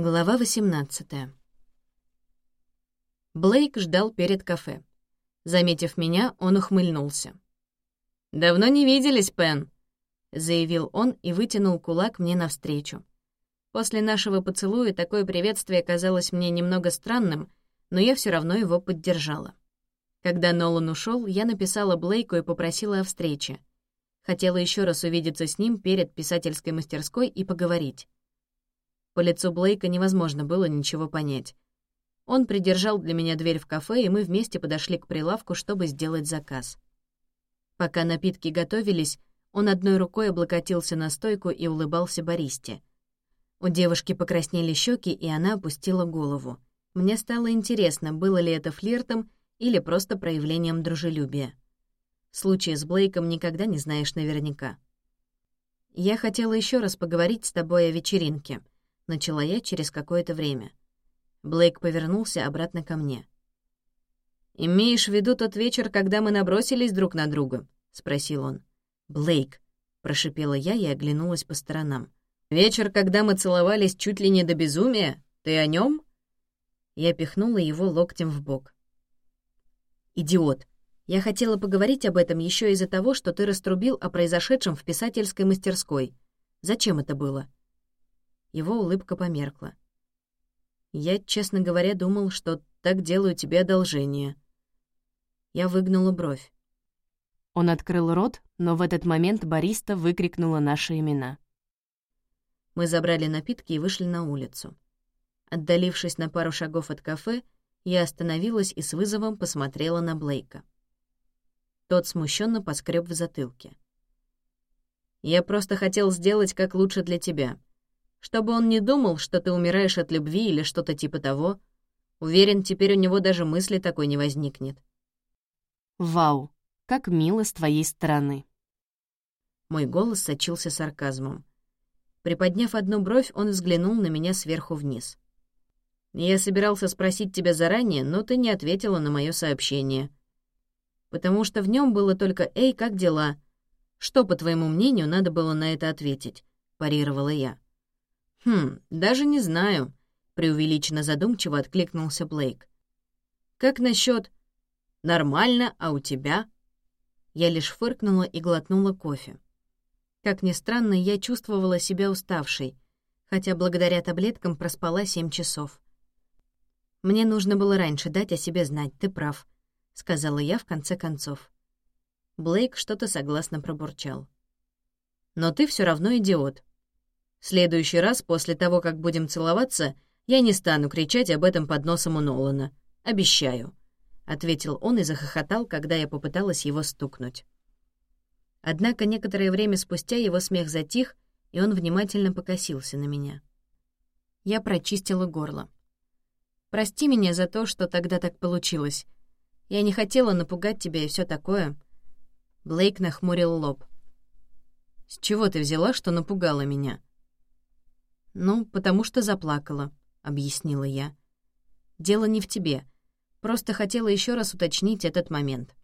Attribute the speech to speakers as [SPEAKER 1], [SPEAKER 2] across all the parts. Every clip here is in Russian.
[SPEAKER 1] Глава 18 Блейк ждал перед кафе. Заметив меня, он ухмыльнулся. «Давно не виделись, Пен», — заявил он и вытянул кулак мне навстречу. После нашего поцелуя такое приветствие казалось мне немного странным, но я все равно его поддержала. Когда Нолан ушел, я написала Блейку и попросила о встрече. Хотела еще раз увидеться с ним перед писательской мастерской и поговорить. По лицу Блейка невозможно было ничего понять. Он придержал для меня дверь в кафе, и мы вместе подошли к прилавку, чтобы сделать заказ. Пока напитки готовились, он одной рукой облокотился на стойку и улыбался баристе. У девушки покраснели щеки, и она опустила голову. Мне стало интересно, было ли это флиртом или просто проявлением дружелюбия. В случае с Блейком никогда не знаешь наверняка. «Я хотела еще раз поговорить с тобой о вечеринке», — начала я через какое-то время. Блейк повернулся обратно ко мне. «Имеешь в виду тот вечер, когда мы набросились друг на друга?» — спросил он. «Блейк», — прошипела я и оглянулась по сторонам. «Вечер, когда мы целовались чуть ли не до безумия? Ты о нем? Я пихнула его локтем в бок. «Идиот! Я хотела поговорить об этом еще из-за того, что ты раструбил о произошедшем в писательской мастерской. Зачем это было?» Его улыбка померкла. «Я, честно говоря, думал, что так делаю тебе одолжение». Я выгнула бровь. Он открыл рот, но в этот момент бариста выкрикнула наши имена. Мы забрали напитки и вышли на улицу. Отдалившись на пару шагов от кафе, я остановилась и с вызовом посмотрела на Блейка. Тот смущенно поскреб в затылке. «Я просто хотел сделать как лучше для тебя. Чтобы он не думал, что ты умираешь от любви или что-то типа того. Уверен, теперь у него даже мысли такой не возникнет». «Вау, как мило с твоей стороны». Мой голос сочился сарказмом. Приподняв одну бровь, он взглянул на меня сверху вниз. Я собирался спросить тебя заранее, но ты не ответила на мое сообщение. Потому что в нем было только «Эй, как дела?». Что, по твоему мнению, надо было на это ответить?» — парировала я. «Хм, даже не знаю», — преувеличенно задумчиво откликнулся Блейк. «Как насчет «нормально, а у тебя?» Я лишь фыркнула и глотнула кофе. Как ни странно, я чувствовала себя уставшей, хотя благодаря таблеткам проспала семь часов. Мне нужно было раньше дать о себе знать, ты прав», — сказала я в конце концов. Блейк что-то согласно пробурчал. «Но ты все равно идиот. Следующий раз, после того, как будем целоваться, я не стану кричать об этом под носом у Нолана. Обещаю», — ответил он и захохотал, когда я попыталась его стукнуть. Однако некоторое время спустя его смех затих, и он внимательно покосился на меня. Я прочистила горло. Прости меня за то, что тогда так получилось. Я не хотела напугать тебя и все такое». Блейк нахмурил лоб. «С чего ты взяла, что напугала меня?» «Ну, потому что заплакала», — объяснила я. «Дело не в тебе. Просто хотела еще раз уточнить этот момент».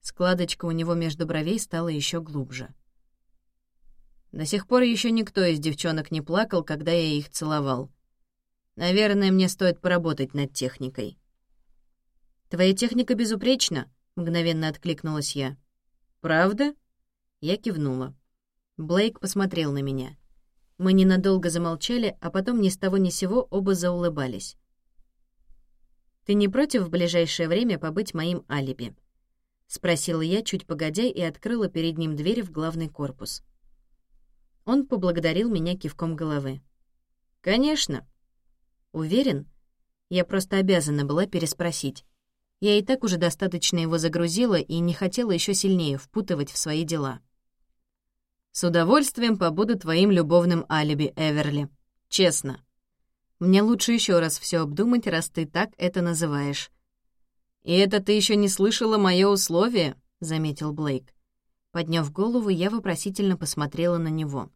[SPEAKER 1] Складочка у него между бровей стала еще глубже. До сих пор еще никто из девчонок не плакал, когда я их целовал. Наверное, мне стоит поработать над техникой». «Твоя техника безупречна», — мгновенно откликнулась я. «Правда?» Я кивнула. Блейк посмотрел на меня. Мы ненадолго замолчали, а потом ни с того ни сего оба заулыбались. «Ты не против в ближайшее время побыть моим алиби?» — спросила я, чуть погодя, и открыла перед ним дверь в главный корпус. Он поблагодарил меня кивком головы. «Конечно», Уверен? Я просто обязана была переспросить. Я и так уже достаточно его загрузила и не хотела еще сильнее впутывать в свои дела. «С удовольствием побуду твоим любовным алиби, Эверли. Честно. Мне лучше еще раз все обдумать, раз ты так это называешь». «И это ты еще не слышала мое условие?» — заметил Блейк. Подняв голову, я вопросительно посмотрела на него.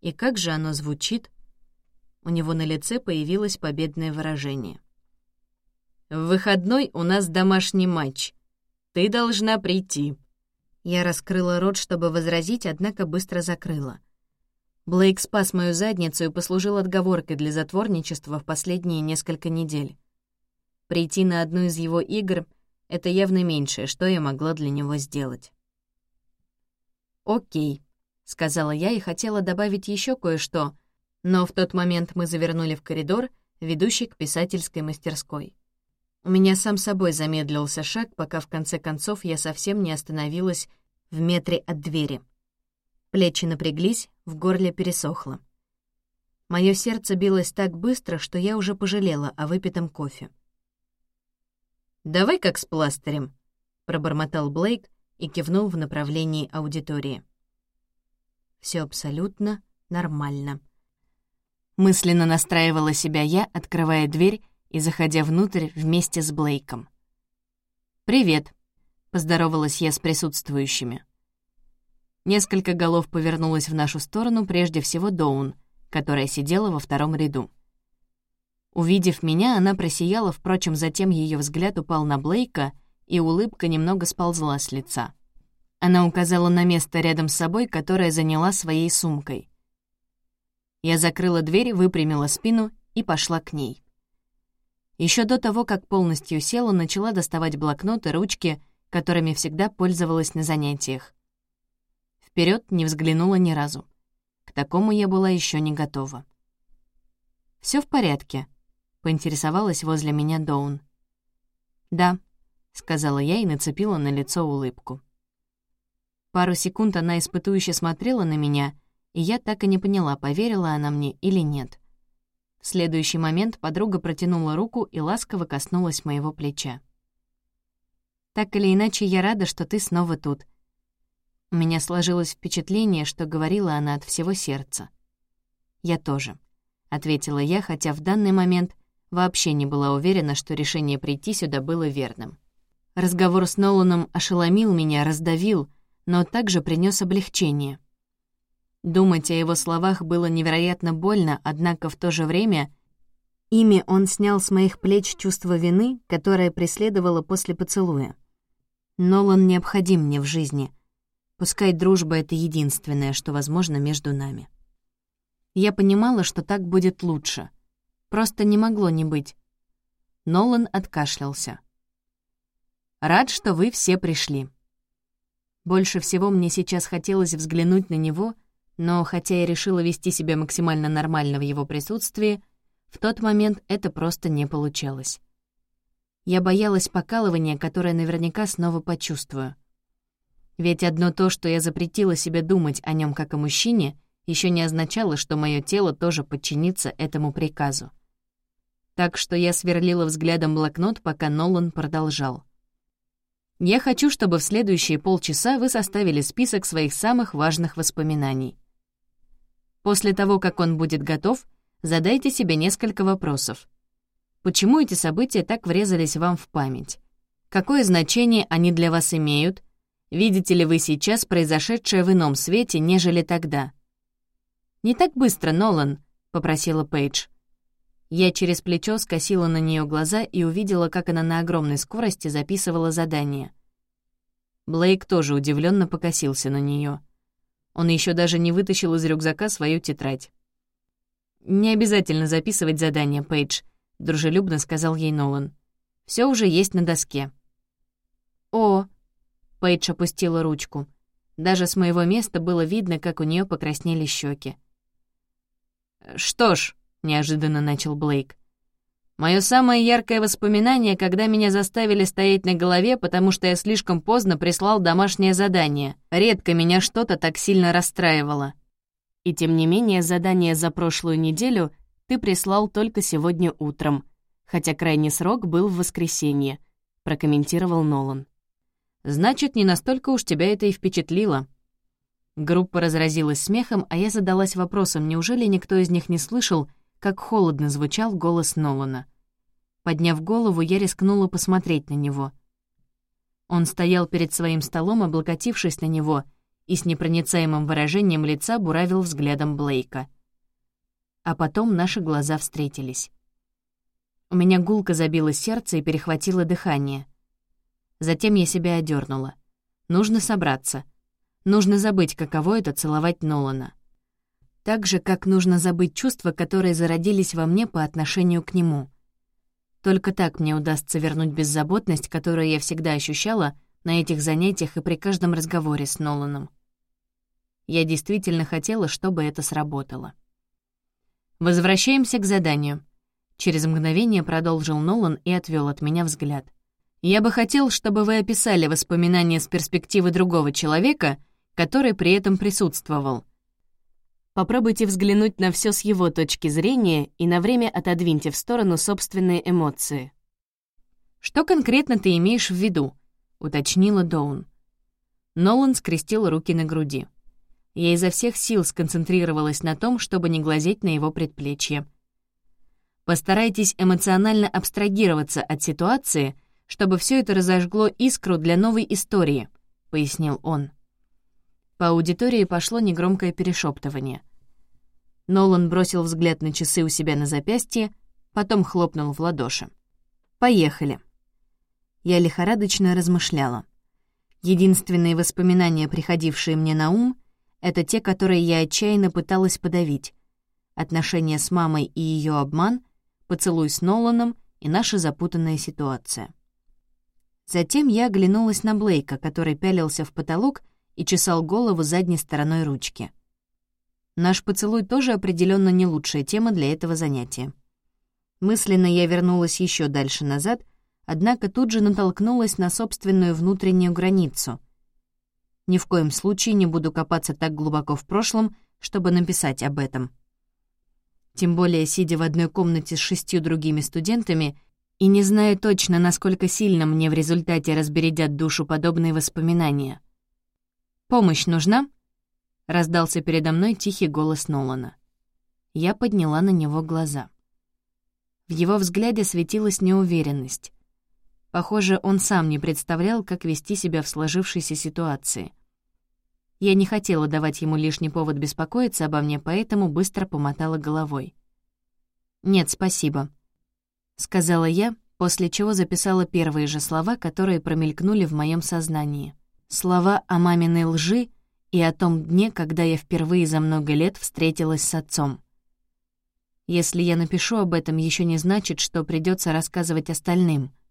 [SPEAKER 1] «И как же оно звучит?» У него на лице появилось победное выражение. «В выходной у нас домашний матч. Ты должна прийти». Я раскрыла рот, чтобы возразить, однако быстро закрыла. Блейк спас мою задницу и послужил отговоркой для затворничества в последние несколько недель. Прийти на одну из его игр — это явно меньшее, что я могла для него сделать. «Окей», — сказала я и хотела добавить еще кое-что, но в тот момент мы завернули в коридор, ведущий к писательской мастерской. У меня сам собой замедлился шаг, пока в конце концов я совсем не остановилась в метре от двери. Плечи напряглись, в горле пересохло. Моё сердце билось так быстро, что я уже пожалела о выпитом кофе. «Давай как с пластырем», — пробормотал Блейк и кивнул в направлении аудитории. Все абсолютно нормально. Мысленно настраивала себя я, открывая дверь и заходя внутрь вместе с Блейком. «Привет», — поздоровалась я с присутствующими. Несколько голов повернулось в нашу сторону, прежде всего Доун, которая сидела во втором ряду. Увидев меня, она просияла, впрочем, затем ее взгляд упал на Блейка, и улыбка немного сползла с лица. Она указала на место рядом с собой, которое заняла своей сумкой. Я закрыла дверь, выпрямила спину и пошла к ней. Еще до того, как полностью села, начала доставать блокноты, ручки, которыми всегда пользовалась на занятиях. Вперед не взглянула ни разу. К такому я была еще не готова. Все в порядке?» — поинтересовалась возле меня Доун. «Да», — сказала я и нацепила на лицо улыбку. Пару секунд она испытующе смотрела на меня, и я так и не поняла, поверила она мне или нет. В следующий момент подруга протянула руку и ласково коснулась моего плеча. «Так или иначе, я рада, что ты снова тут», у меня сложилось впечатление, что говорила она от всего сердца. «Я тоже», — ответила я, хотя в данный момент вообще не была уверена, что решение прийти сюда было верным. Разговор с Ноланом ошеломил меня, раздавил, но также принес облегчение. Думать о его словах было невероятно больно, однако в то же время ими он снял с моих плеч чувство вины, которое преследовало после поцелуя. Нолан необходим мне в жизни — Пускай дружба — это единственное, что возможно между нами. Я понимала, что так будет лучше. Просто не могло не быть. Нолан откашлялся. «Рад, что вы все пришли». Больше всего мне сейчас хотелось взглянуть на него, но хотя я решила вести себя максимально нормально в его присутствии, в тот момент это просто не получалось. Я боялась покалывания, которое наверняка снова почувствую. Ведь одно то, что я запретила себе думать о нем как о мужчине, еще не означало, что мое тело тоже подчинится этому приказу. Так что я сверлила взглядом блокнот, пока Нолан продолжал. «Я хочу, чтобы в следующие полчаса вы составили список своих самых важных воспоминаний. После того, как он будет готов, задайте себе несколько вопросов. Почему эти события так врезались вам в память? Какое значение они для вас имеют — Видите ли вы сейчас произошедшее в ином свете, нежели тогда?» «Не так быстро, Нолан», — попросила Пейдж. Я через плечо скосила на нее глаза и увидела, как она на огромной скорости записывала задание. Блейк тоже удивленно покосился на нее. Он еще даже не вытащил из рюкзака свою тетрадь. «Не обязательно записывать задание, Пейдж», — дружелюбно сказал ей Нолан. Все уже есть на доске». «О, Пейдж опустила ручку. Даже с моего места было видно, как у нее покраснели щеки. «Что ж», — неожиданно начал Блейк, «моё самое яркое воспоминание, когда меня заставили стоять на голове, потому что я слишком поздно прислал домашнее задание. Редко меня что-то так сильно расстраивало. И тем не менее, задание за прошлую неделю ты прислал только сегодня утром, хотя крайний срок был в воскресенье», — прокомментировал Нолан. Значит, не настолько уж тебя это и впечатлило». Группа разразилась смехом, а я задалась вопросом, неужели никто из них не слышал, как холодно звучал голос Нолана. Подняв голову, я рискнула посмотреть на него. Он стоял перед своим столом, облокотившись на него, и с непроницаемым выражением лица буравил взглядом Блейка. А потом наши глаза встретились. У меня гулко забилось сердце и перехватило дыхание — Затем я себя одернула. Нужно собраться. Нужно забыть, каково это — целовать Нолана. Так же, как нужно забыть чувства, которые зародились во мне по отношению к нему. Только так мне удастся вернуть беззаботность, которую я всегда ощущала на этих занятиях и при каждом разговоре с Ноланом. Я действительно хотела, чтобы это сработало. «Возвращаемся к заданию», — через мгновение продолжил Нолан и отвел от меня взгляд. «Я бы хотел, чтобы вы описали воспоминания с перспективы другого человека, который при этом присутствовал. Попробуйте взглянуть на все с его точки зрения и на время отодвиньте в сторону собственные эмоции». «Что конкретно ты имеешь в виду?» — уточнила Доун. Нолан скрестил руки на груди. Я изо всех сил сконцентрировалась на том, чтобы не глазеть на его предплечье. Постарайтесь эмоционально абстрагироваться от ситуации, чтобы все это разожгло искру для новой истории, — пояснил он. По аудитории пошло негромкое перешептывание. Нолан бросил взгляд на часы у себя на запястье, потом хлопнул в ладоши. «Поехали». Я лихорадочно размышляла. Единственные воспоминания, приходившие мне на ум, это те, которые я отчаянно пыталась подавить. Отношения с мамой и ее обман, поцелуй с Ноланом и наша запутанная ситуация. Затем я оглянулась на Блейка, который пялился в потолок и чесал голову задней стороной ручки. Наш поцелуй тоже определенно не лучшая тема для этого занятия. Мысленно я вернулась еще дальше назад, однако тут же натолкнулась на собственную внутреннюю границу — ни в коем случае не буду копаться так глубоко в прошлом, чтобы написать об этом. Тем более, сидя в одной комнате с шестью другими студентами и не зная точно, насколько сильно мне в результате разбередят душу подобные воспоминания. «Помощь нужна?» — раздался передо мной тихий голос Нолана. Я подняла на него глаза. В его взгляде светилась неуверенность. Похоже, он сам не представлял, как вести себя в сложившейся ситуации. Я не хотела давать ему лишний повод беспокоиться обо мне, поэтому быстро помотала головой. «Нет, спасибо», — сказала я, после чего записала первые же слова, которые промелькнули в моем сознании. Слова о маминой лжи и о том дне, когда я впервые за много лет встретилась с отцом. Если я напишу об этом, еще не значит, что придется рассказывать остальным —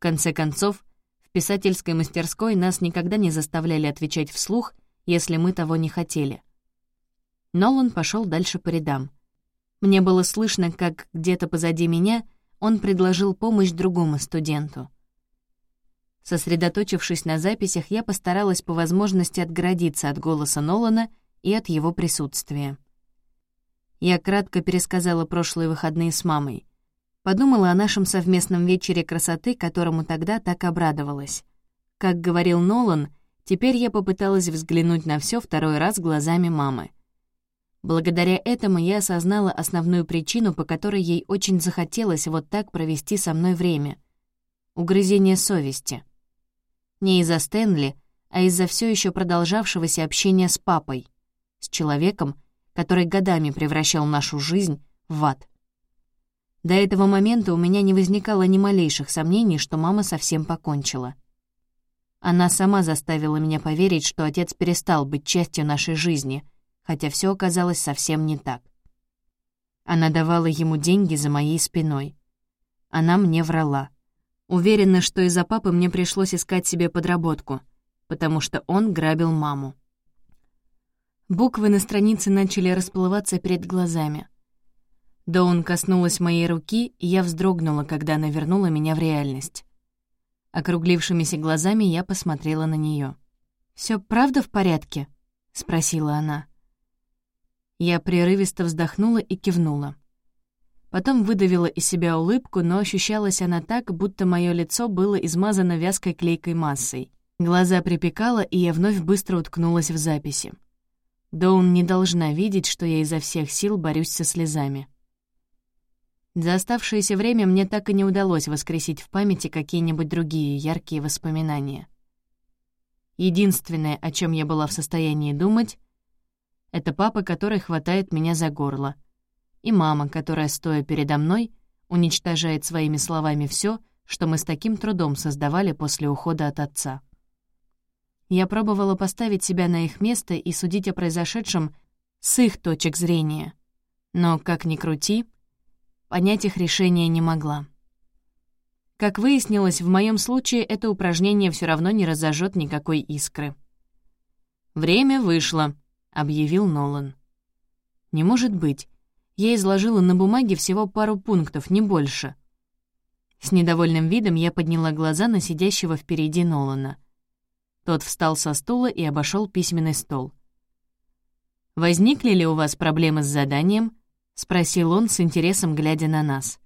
[SPEAKER 1] конце концов, в писательской мастерской нас никогда не заставляли отвечать вслух, если мы того не хотели. Нолан пошел дальше по рядам. Мне было слышно, как где-то позади меня он предложил помощь другому студенту. Сосредоточившись на записях, я постаралась по возможности отгородиться от голоса Нолана и от его присутствия. Я кратко пересказала прошлые выходные с мамой. Подумала о нашем совместном вечере красоты, которому тогда так обрадовалась. Как говорил Нолан, теперь я попыталась взглянуть на все второй раз глазами мамы. Благодаря этому я осознала основную причину, по которой ей очень захотелось вот так провести со мной время. Угрызение совести. Не из-за Стэнли, а из-за все еще продолжавшегося общения с папой, с человеком, который годами превращал нашу жизнь в ад. До этого момента у меня не возникало ни малейших сомнений, что мама совсем покончила. Она сама заставила меня поверить, что отец перестал быть частью нашей жизни, хотя все оказалось совсем не так. Она давала ему деньги за моей спиной. Она мне врала. Уверена, что из-за папы мне пришлось искать себе подработку, потому что он грабил маму. Буквы на странице начали расплываться перед глазами. Доун коснулась моей руки, и я вздрогнула, когда она вернула меня в реальность. Округлившимися глазами я посмотрела на нее. Все правда в порядке?» — спросила она. Я прерывисто вздохнула и кивнула. Потом выдавила из себя улыбку, но ощущалась она так, будто мое лицо было измазано вязкой клейкой массой. Глаза припекало, и я вновь быстро уткнулась в записи. Доун не должна видеть, что я изо всех сил борюсь со слезами. За оставшееся время мне так и не удалось воскресить в памяти какие-нибудь другие яркие воспоминания. Единственное, о чем я была в состоянии думать, это папа, который хватает меня за горло, и мама, которая, стоя передо мной, уничтожает своими словами все, что мы с таким трудом создавали после ухода от отца. Я пробовала поставить себя на их место и судить о произошедшем с их точек зрения. Но, как ни крути, понять их решение не могла. Как выяснилось, в моем случае это упражнение все равно не разожжет никакой искры. «Время вышло», — объявил Нолан. «Не может быть. Я изложила на бумаге всего пару пунктов, не больше». С недовольным видом я подняла глаза на сидящего впереди Нолана. Тот встал со стула и обошел письменный стол. «Возникли ли у вас проблемы с заданием?» — спросил он с интересом, глядя на нас.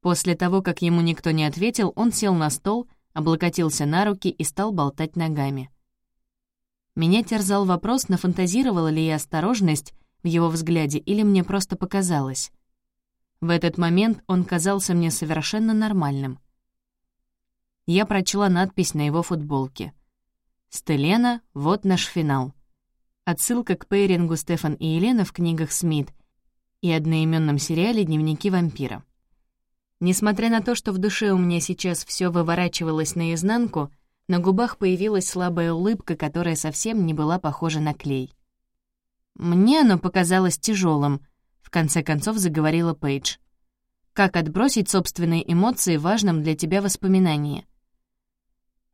[SPEAKER 1] После того, как ему никто не ответил, он сел на стол, облокотился на руки и стал болтать ногами. Меня терзал вопрос, нафантазировала ли я осторожность в его взгляде или мне просто показалось. В этот момент он казался мне совершенно нормальным. Я прочла надпись на его футболке. «Стелена, вот наш финал». Отсылка к пейрингу Стефан и Елена в книгах Смит и одноименном сериале «Дневники вампира». Несмотря на то, что в душе у меня сейчас все выворачивалось наизнанку, на губах появилась слабая улыбка, которая совсем не была похожа на клей. Мне оно показалось тяжелым, в конце концов заговорила Пейдж. Как отбросить собственные эмоции в важном для тебя воспоминании?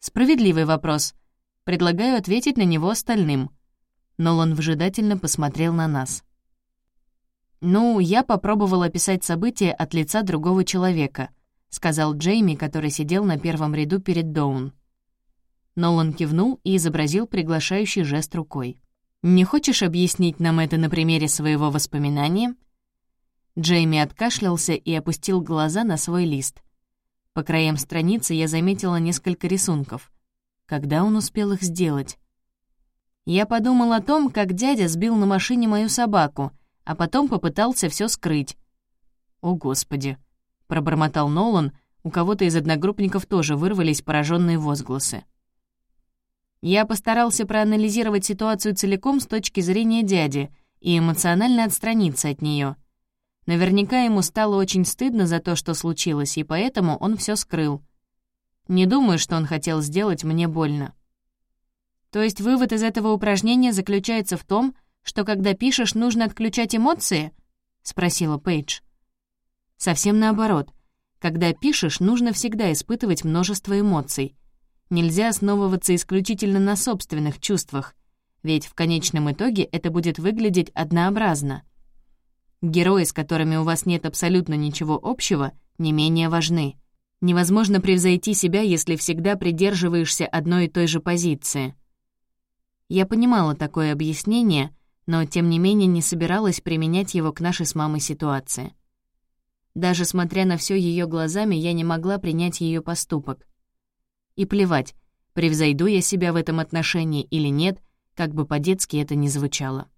[SPEAKER 1] Справедливый вопрос. Предлагаю ответить на него остальным. Нолан выжидательно посмотрел на нас. «Ну, я попробовал описать события от лица другого человека», — сказал Джейми, который сидел на первом ряду перед Доун. Нолан кивнул и изобразил приглашающий жест рукой. «Не хочешь объяснить нам это на примере своего воспоминания?» Джейми откашлялся и опустил глаза на свой лист. По краям страницы я заметила несколько рисунков. Когда он успел их сделать? Я подумал о том, как дядя сбил на машине мою собаку, а потом попытался все скрыть. «О, Господи!» — пробормотал Нолан, у кого-то из одногруппников тоже вырвались пораженные возгласы. Я постарался проанализировать ситуацию целиком с точки зрения дяди и эмоционально отстраниться от нее. Наверняка ему стало очень стыдно за то, что случилось, и поэтому он все скрыл. Не думаю, что он хотел сделать мне больно. То есть вывод из этого упражнения заключается в том, что когда пишешь, нужно отключать эмоции? спросила Пейдж. Совсем наоборот. Когда пишешь, нужно всегда испытывать множество эмоций — Нельзя основываться исключительно на собственных чувствах, ведь в конечном итоге это будет выглядеть однообразно. Герои, с которыми у вас нет абсолютно ничего общего, не менее важны. Невозможно превзойти себя, если всегда придерживаешься одной и той же позиции. Я понимала такое объяснение, но тем не менее не собиралась применять его к нашей с мамой ситуации. Даже смотря на все ее глазами, я не могла принять ее поступок. И плевать, превзойду я себя в этом отношении или нет, как бы по-детски это ни звучало.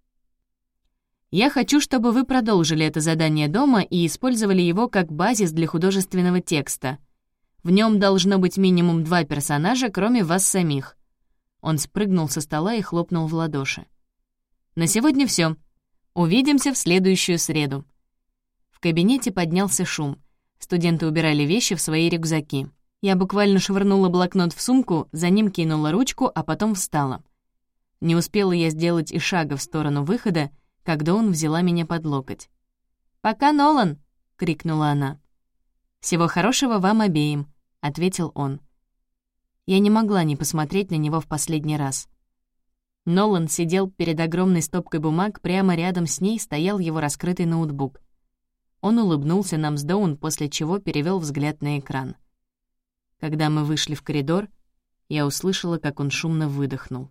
[SPEAKER 1] Я хочу, чтобы вы продолжили это задание дома и использовали его как базис для художественного текста. В нем должно быть минимум два персонажа, кроме вас самих. Он спрыгнул со стола и хлопнул в ладоши. На сегодня все. Увидимся в следующую среду. В кабинете поднялся шум. Студенты убирали вещи в свои рюкзаки. Я буквально швырнула блокнот в сумку, за ним кинула ручку, а потом встала. Не успела я сделать и шага в сторону выхода, когда он взяла меня под локоть. «Пока, Нолан!» — крикнула она. «Всего хорошего вам обеим», — ответил он. Я не могла не посмотреть на него в последний раз. Нолан сидел перед огромной стопкой бумаг, прямо рядом с ней стоял его раскрытый ноутбук. Он улыбнулся нам с Доун, после чего перевел взгляд на экран. Когда мы вышли в коридор, я услышала, как он шумно выдохнул.